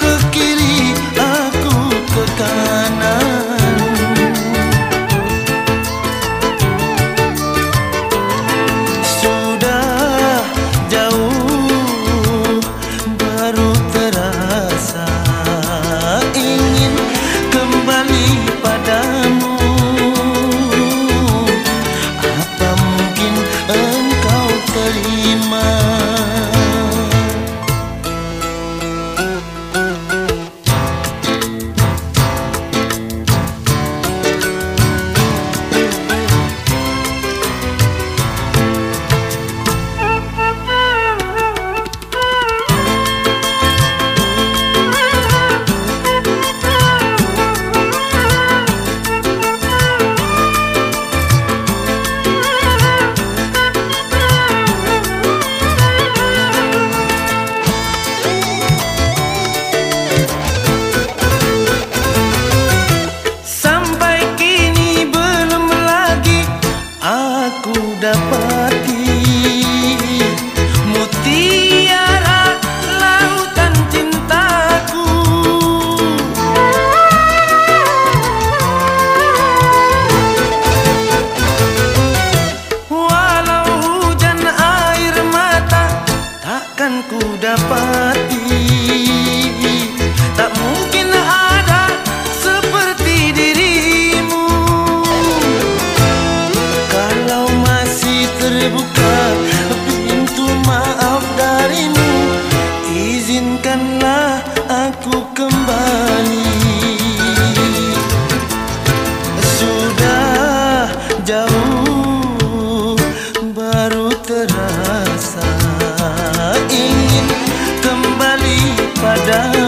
cookie. kembali padamu.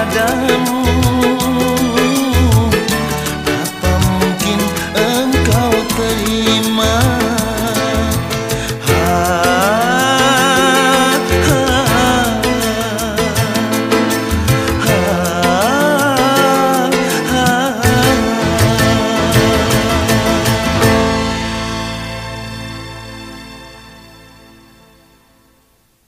padamu.